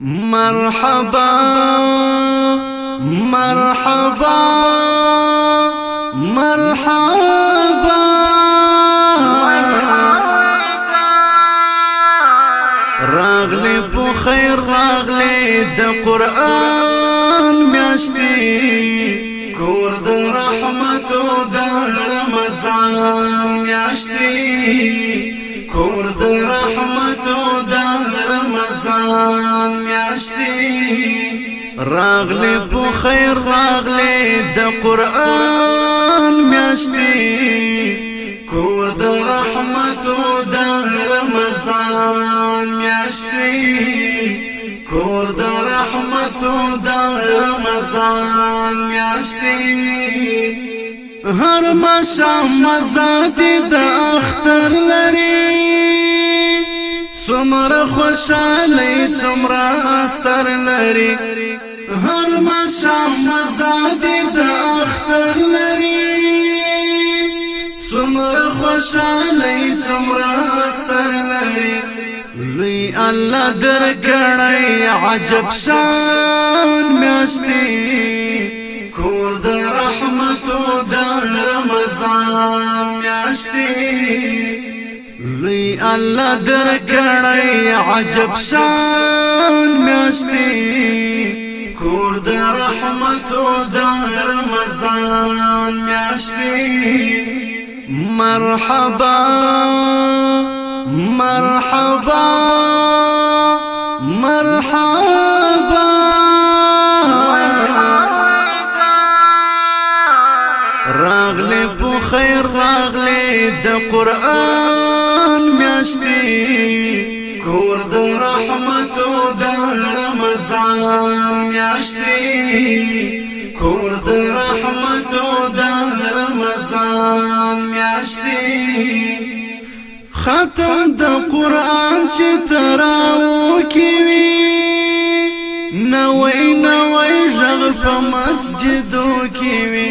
مرحبا مرحبا مرحبا راغلي په خیر راغلی د قران میاشتې كور د رحمت او د رمضان میاشتې کور د رحمت رمضان میاشتې راغله په خیر راغله د قران میاشتې کور د رحمت او د رمضان میاشتې کور د رحمت او د رمضان میاشتې هر ما شام مزه د اختر څومره خوشاله څومره اثر لري هر مشام مزاد د اختر لري څومره خوشاله څومره اثر لري لوی الله درکړی عجب شان میاشتي کور د رحمتو د رمضان میاشتي لوی الله در کړی عجب شان میاشتي کور د رحمت او د رمضان میاشتي مرحبا مرحبا مرحبا راغلی په خیر راغله د قران میاشتې کور د رحمت او د رمضان میاشتې کور د رحمت او د رمضان میاشتې ختم د قران چې تراو کې وي نوې نوې ژغ په مسجدو کې وي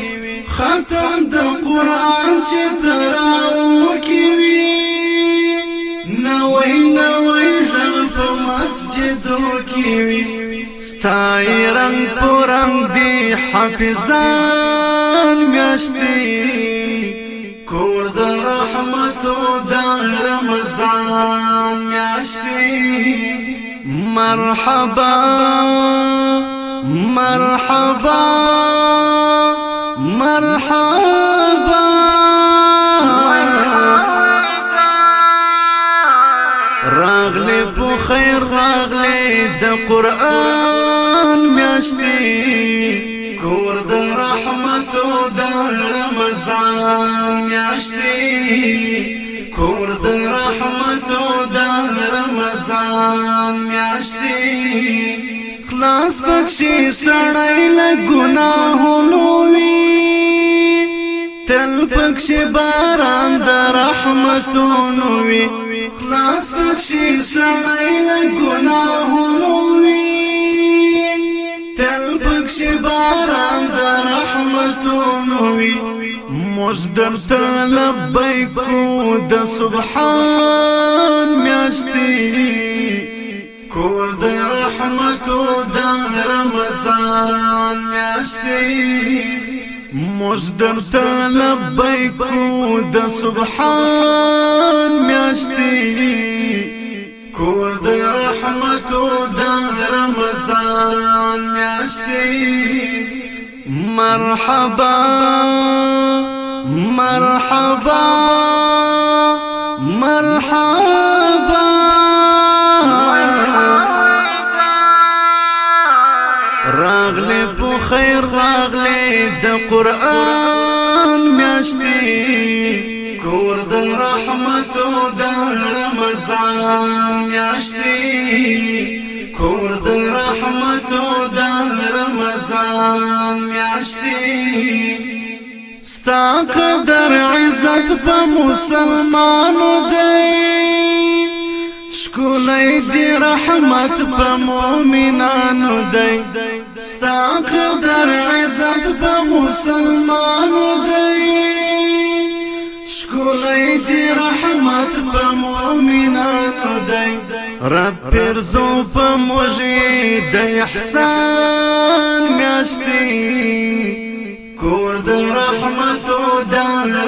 ختم د قران چې تراو کې وي وای نه وای ژغ په مسجدو کې وي ستای رنگ پرنګ دی حافظان میاشتي کور د رحمت او د رمضان میاشتي مرحبا مرحبا مرحبا د قران میاشتې کور د رحمت او د رمضان میاشتې کور د رحمت او د رمضان میاشتې خلاص بخشي سړی له ګناهونو وي تل پکښ باران د رحمتونو وي ناس پکشی سڑی گناہنو وی تل پکشی باران دا رحمتونو وی مجدر تلبیکو دا سبحان میاشتی کور دا رحمتو دا رمضان میاشتی مجدر تا لبیک دا سبحان میاشتي كل د رحمت او د رمضان میاشتي مرحبا مرحبا میاشتې کور د رحمت او د رمضان میاشتې کور د رحمت او د رمضان میاشتې ستا قدر عزت په مسلمانو دی شکولای دی رحمت په مؤمنانو دی ستا قدر عزت په مسلمانو دی لوی دی رحمت په مؤمنانو دی رب پرزو په موجی د احسان میاشتي کور د رحمت او د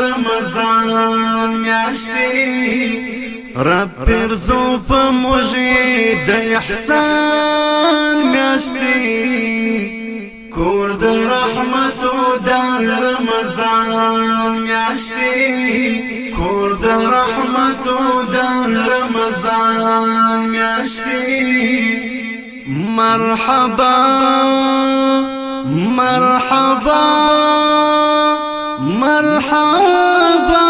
رمضان میاشتي رب پرزو په موجی د احسان میاشتي رحمت د رمضان میاشتې کور د رحمت د رمضان میاشتې مرحبا مرحبا مرحبا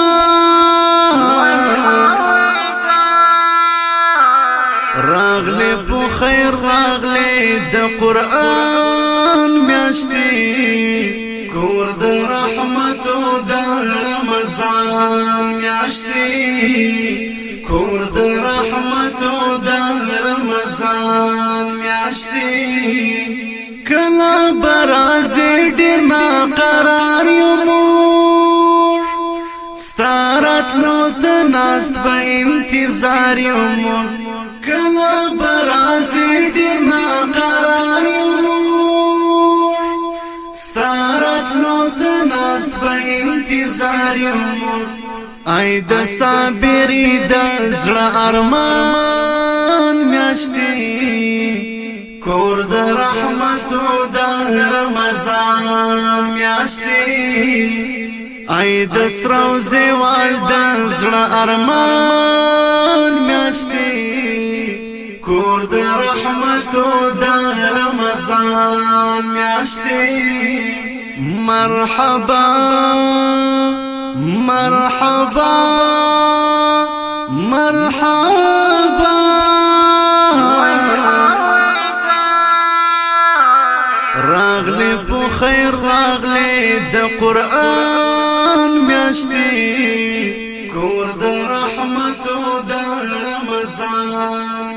راغله په خیر راغله د قران میاشتې کور د رحمت او د رمضان میاشتې کور د رحمت او د رمضان میاشتې کلا براز ډیر نا قرار یمور ستارات نو ته ناست به انتظار یمور کلا ظالم آی د صابری د زړه ارمان میاشتې کور د رحمت او د رمضان میاشتې آی د سرو زوال د زړه ارمان میاشتې کور د رحمت او د رمضان میاشتې مرحبا مرحبا مرحبا راغلي بخير راغلي د قران مشتي كور د رحمت و د رمضان